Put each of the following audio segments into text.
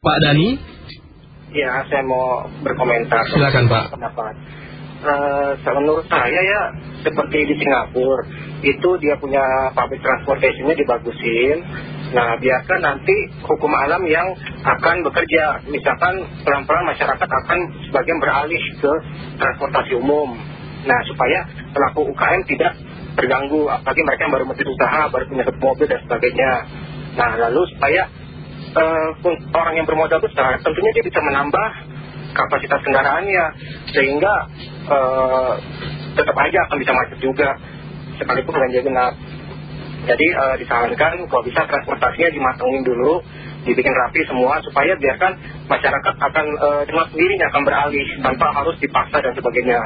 Pak Dani? Ya, saya mau berkomentar. Silakan Pak. Pendapat. Uh, menurut saya ya, seperti di Singapura, itu dia punya public transportationnya dibagusin. Nah, biarkan nanti hukum alam yang akan bekerja. Misalkan pelan-pelan masyarakat akan sebagian beralih ke transportasi umum. Nah, supaya pelaku UKM tidak terganggu, apalagi mereka yang baru mesti usaha, baru punya mobil dan sebagainya. Nah, lalu supaya orang yang bermodal besar tentunya dia bisa menambah kapasitas kendaraannya sehingga uh, tetap aja akan bisa macet juga sekalipun ganjil genap. Jadi uh, disarankan kalau bisa transportasinya dimatengin dulu dibikin rapi semua supaya biarkan masyarakat akan uh, dengan sendirinya akan beralih tanpa harus dipaksa dan sebagainya.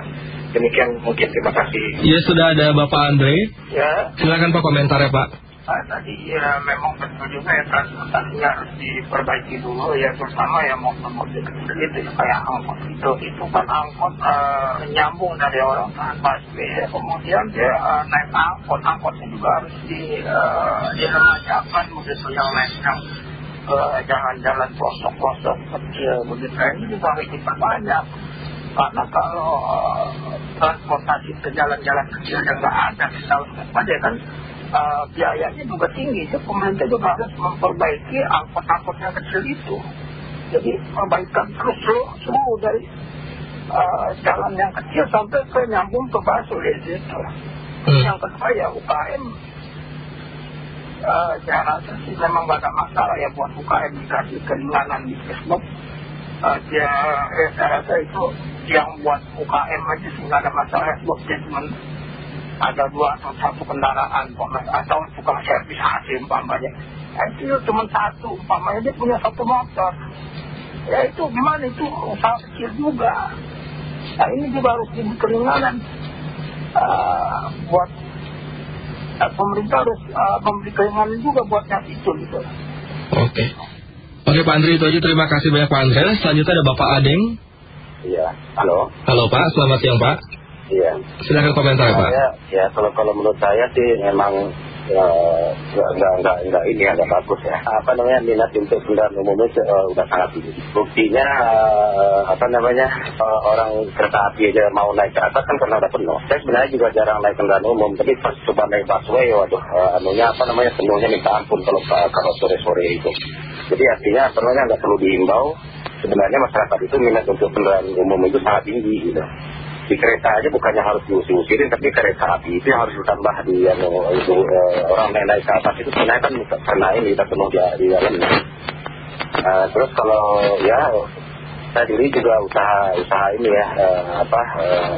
Demikian mungkin. Terima kasih. Ya sudah ada Bapak Andre. Ya. Silakan Pak komentar ya Pak Nah, tadi ya memang betul juga ya transportasinya harus diperbaiki dulu ya terutama ya mau mobil kecil itu ya kayak angkot itu. Itu kan angkot uh, nyambung dari orang busway ya. kemudian dia uh, naik angkot angkotnya juga harus di uh, diremajakan begitu yang naik yang jalan-jalan pelosok-pelosok kecil begitu. Ini juga harus diperbanyak. Karena kalau transportasi ke jalan-jalan kecil yang nggak ada di tahun depan ya kan uh, biayanya juga tinggi. Jadi pemerintah juga harus memperbaiki angkot-angkot yang kecil itu. Jadi perbaikan terus seluruh dari uh, jalan yang kecil sampai ke nyambung ke Basel itu. Hmm. Yang kedua ya UKM uh, saya rasa sih memang gak ada masalah ya buat UKM dikasih keringanan di Facebook. Uh, dia, eh, saya rasa itu yang buat UKM aja sih gak ada masalah Facebook dia cuma ada dua atau satu kendaraan atau tukang servis AC umpamanya. Itu cuma satu umpamanya dia punya satu motor. Ya itu gimana itu? Usaha kecil juga. Nah ini juga harus jadi keringanan. Uh, buat uh, pemerintah harus uh, memberi keringanan juga buat yang itu gitu. Oke. Oke Pak Andri itu aja. Terima kasih banyak Pak Andri. Selanjutnya ada Bapak Adeng Iya, halo. Halo Pak, selamat siang Pak Iya. Silakan komentar Pak. Ya, ya kalau kalau menurut saya sih memang ya, nggak nggak nggak ini agak bagus ya. Apa namanya minat untuk kendaraan umum itu uh, udah sangat tinggi. Buktinya uh, apa namanya uh, orang kereta api aja mau naik ke atas kan karena udah penuh. Saya sebenarnya juga jarang naik kendaraan umum, tapi pas coba naik busway, waduh, uh, anunya apa namanya penuhnya minta ampun kalau kalau sore sore itu. Jadi artinya sebenarnya nggak perlu diimbau. Sebenarnya masyarakat itu minat untuk kendaraan umum itu sangat tinggi gitu di kereta aja bukannya harus diusir-usirin tapi kereta api itu yang harus ditambah di yang itu uh, orang naik naik ke atas itu sebenarnya kan karena ini kita penuh di, di dalamnya uh, terus kalau ya saya diri juga usaha usaha ini ya uh, apa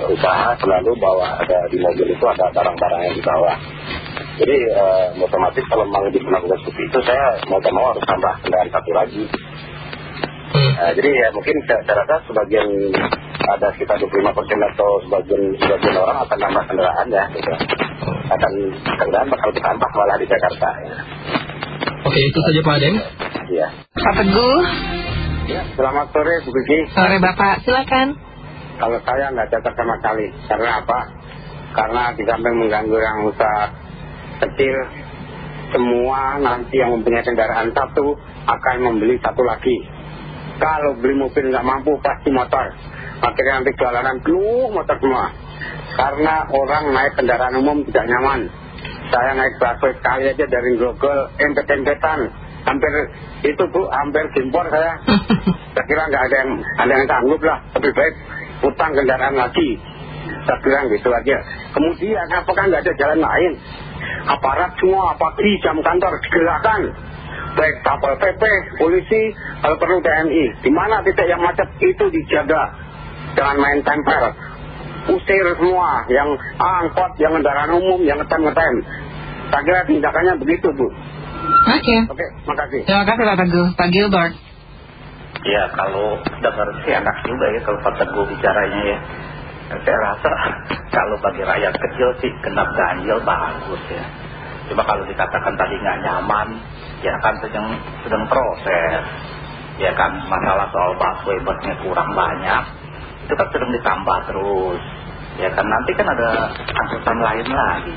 usaha selalu bawa ada di mobil itu ada barang-barang yang dibawa. Jadi otomatis kalau memang melakukan seperti itu saya mau tak mau harus tambah kendaraan satu lagi. Jadi ya mungkin saya, saya rasa sebagian ada sekitar 25 persen atau sebagian, sebagian orang akan nambah kendaraan ya gitu. akan kendaraan bakal bertambah malah di Jakarta ya. Oke itu saja Pak Adem Iya. Pak Teguh. Ya selamat sore Bu Kiki Sore Bapak. Silakan. Kalau saya nggak cocok sama sekali. Karena apa? Karena di samping mengganggu yang usaha kecil Semua nanti yang mempunyai kendaraan satu akan membeli satu lagi. Kalau beli mobil nggak mampu pasti motor akhirnya nanti jalanan penuh motor semua. Karena orang naik kendaraan umum tidak nyaman. Saya naik busway sekali aja dari Google empet-empetan hampir itu bu hampir gimpor saya. Saya kira nggak ada yang ada yang sanggup lah. Lebih baik utang kendaraan lagi. Saya kira gitu aja. Kemudian apakah nggak ada jalan lain? Aparat semua pagi jam kantor digerakkan. Baik kapal PP, polisi, kalau perlu TNI. Di mana titik yang macet itu dijaga jangan main tempel usir semua yang angkot, yang kendaraan umum, yang ngetem-ngetem. Saya kira tindakannya begitu Bu. Oke. Oke, makasih. Terima kasih Pak Teguh. Pak Gilbert. Ya kalau dengar sih enak juga ya kalau Pak Teguh bicaranya ya. Saya rasa kalau bagi rakyat kecil sih genap ganjil bagus ya. Cuma kalau dikatakan tadi nggak nyaman ya kan sedang sedang proses. Ya kan masalah soal busway busnya kurang banyak itu kan sedang ditambah terus ya kan nanti kan ada angkutan lain lagi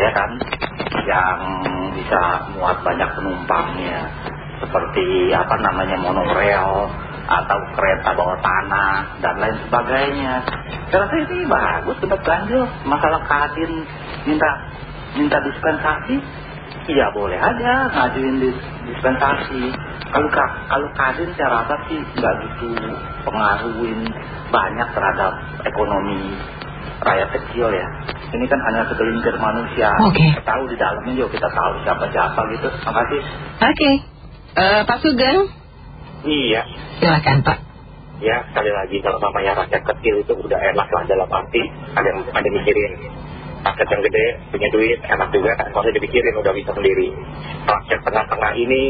ya kan yang bisa muat banyak penumpangnya seperti apa namanya monorail atau kereta bawah tanah dan lain sebagainya. Saya rasa ini bagus tempat ganjil. Masalah kadin minta minta dispensasi, iya boleh aja ngajuin dis, dispensasi. Kalau kalau kadin saya rasa sih nggak gitu pengaruhin banyak terhadap ekonomi rakyat kecil ya. Ini kan hanya segelintir manusia. Oke. Kita tahu di dalamnya juga kita tahu siapa-siapa gitu. Terima kasih. Oke. Eh, Pak Sugeng, Iya. silakan Pak. Ya, sekali lagi kalau namanya rakyat kecil itu udah enak lah dalam arti ada yang ada mikirin. Rakyat yang gede punya duit enak juga kan maksudnya dipikirin udah bisa sendiri. Rakyat tengah-tengah ini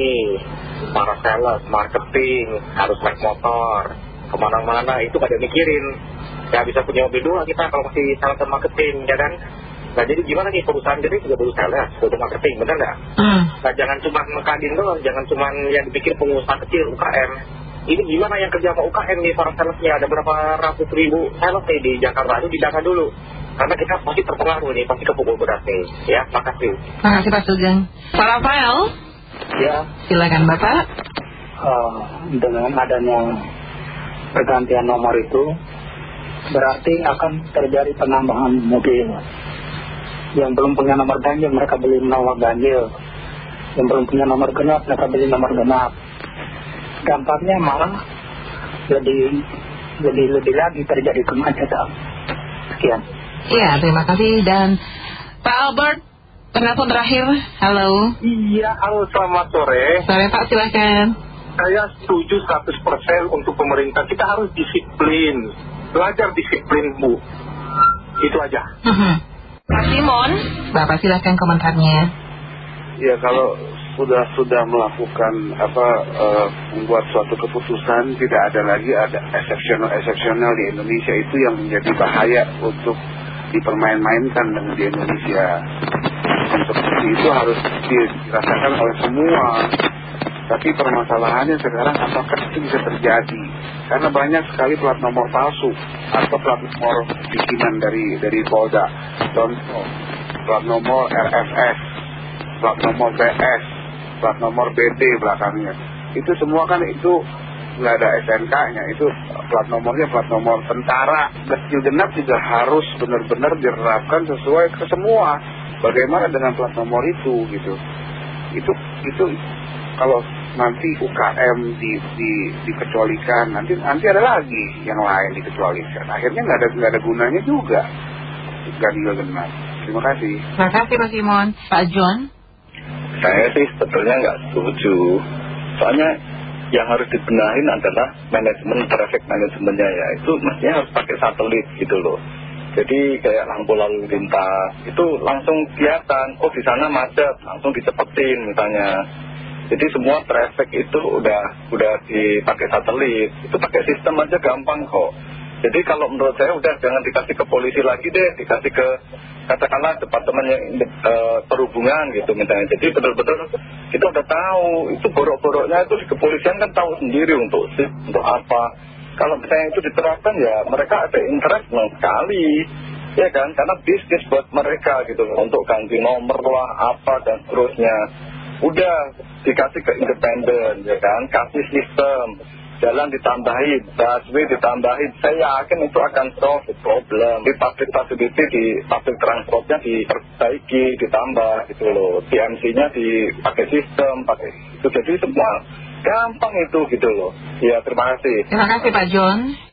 para sales, marketing harus naik motor ke mana-mana itu pada mikirin. Ya bisa punya mobil dua kita kalau masih sales dan marketing ya kan. Nah jadi gimana nih perusahaan gede juga butuh sales, butuh marketing bener nggak? Hmm. Nah jangan cuma mengkadin doang, jangan cuma yang dipikir pengusaha kecil UKM. Ini gimana yang kerja sama UKM nih para salesnya? Ada berapa ratus ribu sales nih di Jakarta itu didata dulu. Karena kita pasti terpengaruh nih, pasti kepukul berat nih. Ya, makasih. Terima kasih Pak Sugeng. Pak Rafael, Ya, silakan Bapak. eh, dengan adanya pergantian nomor itu berarti akan terjadi penambahan mobil. Yang belum punya nomor ganjil mereka beli nomor ganjil. Yang belum punya nomor genap mereka beli nomor genap. Dampaknya malah lebih lebih lebih lagi terjadi kemacetan. Sekian. Iya, terima kasih dan Pak Albert, penelpon terakhir. Halo. Iya, halo selamat sore. Sore Pak, silakan. Saya setuju 100% untuk pemerintah. Kita harus disiplin. Belajar disiplin, Bu. Itu aja. Mhm. Pak Simon, Bapak silakan komentarnya. Ya kalau sudah sudah melakukan apa eh, membuat suatu keputusan tidak ada lagi ada exceptional exceptional di Indonesia itu yang menjadi bahaya untuk dipermain-mainkan di Indonesia. Seperti itu harus dirasakan oleh semua. Tapi permasalahannya sekarang apakah itu bisa terjadi? Karena banyak sekali plat nomor palsu atau plat nomor bikinan dari dari Polda. Contoh, plat nomor RFS, plat nomor BS, plat nomor BD belakangnya. Itu semua kan itu nggak ada SNK-nya, itu plat nomornya plat nomor tentara. Ganjil genap juga harus benar-benar diterapkan sesuai ke semua. Bagaimana dengan plat nomor itu gitu? Itu itu kalau nanti UKM di, di, dikecualikan, nanti nanti ada lagi yang lain dikecualikan. Akhirnya nggak ada nggak ada gunanya juga ganjil genap. Terima kasih. Terima kasih Pak Simon. Pak John. Saya sih sebetulnya nggak setuju. Soalnya yang harus dibenahin adalah manajemen traffic manajemennya ya. Itu mestinya harus pakai satelit gitu loh. Jadi kayak lampu lalu lintas itu langsung kelihatan. Oh di sana macet, langsung dicepetin misalnya. Jadi semua traffic itu udah udah dipakai satelit. Itu pakai sistem aja gampang kok. Jadi kalau menurut saya udah jangan dikasih ke polisi lagi deh, dikasih ke katakanlah departemen yang eh, perhubungan gitu misalnya. Jadi betul-betul kita udah tahu itu borok-boroknya itu di kepolisian kan tahu sendiri untuk untuk apa. Kalau misalnya itu diterapkan ya mereka ada interest sekali. Ya kan, karena bisnis buat mereka gitu untuk ganti nomor lah, apa dan seterusnya. Udah dikasih ke independen, ya kan, kasih sistem, jalan ditambahin, busway ditambahin. Saya yakin itu akan solve problem. Di public facility, di public transportnya diperbaiki, ditambah gitu loh. TMC-nya dipakai sistem, pakai itu. Jadi semua gampang itu gitu loh. Ya terima kasih. Terima kasih Pak John.